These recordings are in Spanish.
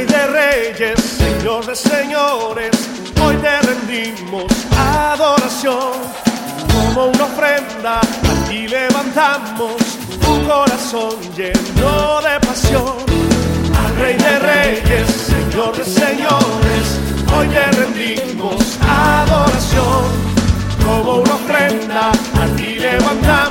reyes, Señor de señores, hoy te rendimos adoración. Como una ofrenda, a ti levantamos un corazón lleno de pasión. Al Rey de Reyes, Señor de Señores, hoy te rendimos adoración. Como una ofrenda, a ti levantamos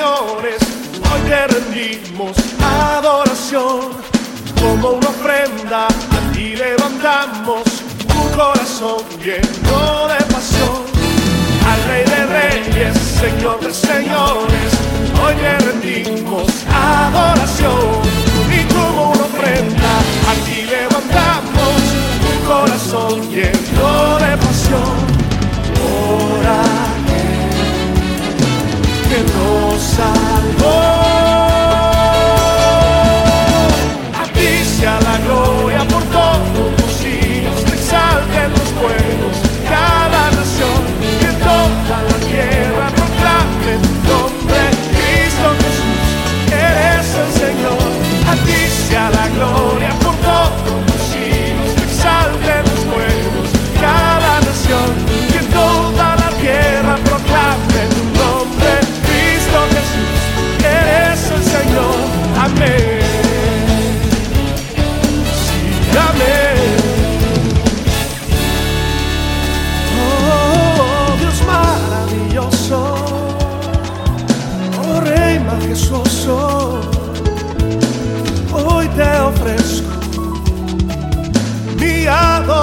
Señores, hoy te rendimos adoración. Como una ofrenda, a ti levantamos un corazón lleno de pasión. Al Rey de Reyes, Señor de Señores, hoy te rendimos adoración.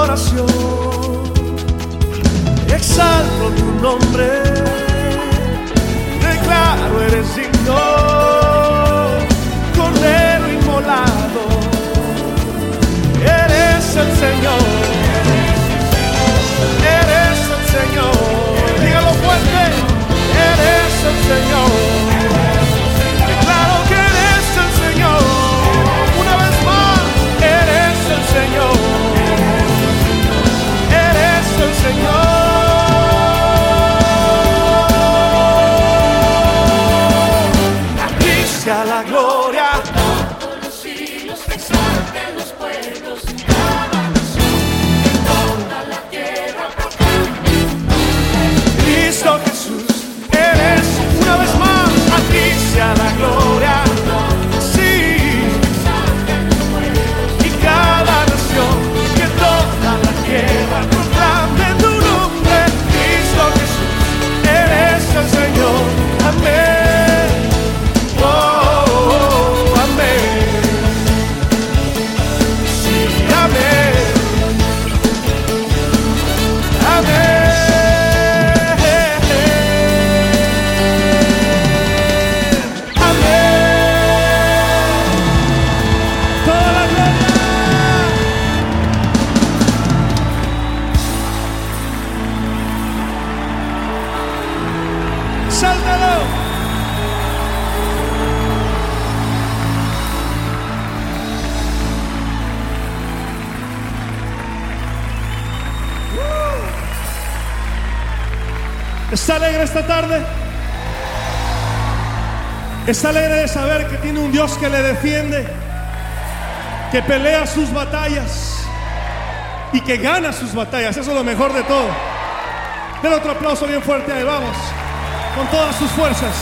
Adoración. Exalto tu nombre, declaro eres digno, ¿Está alegre esta tarde? ¿Está alegre de saber que tiene un Dios que le defiende? Que pelea sus batallas y que gana sus batallas. Eso es lo mejor de todo. Den otro aplauso bien fuerte ahí, vamos. Con todas sus fuerzas.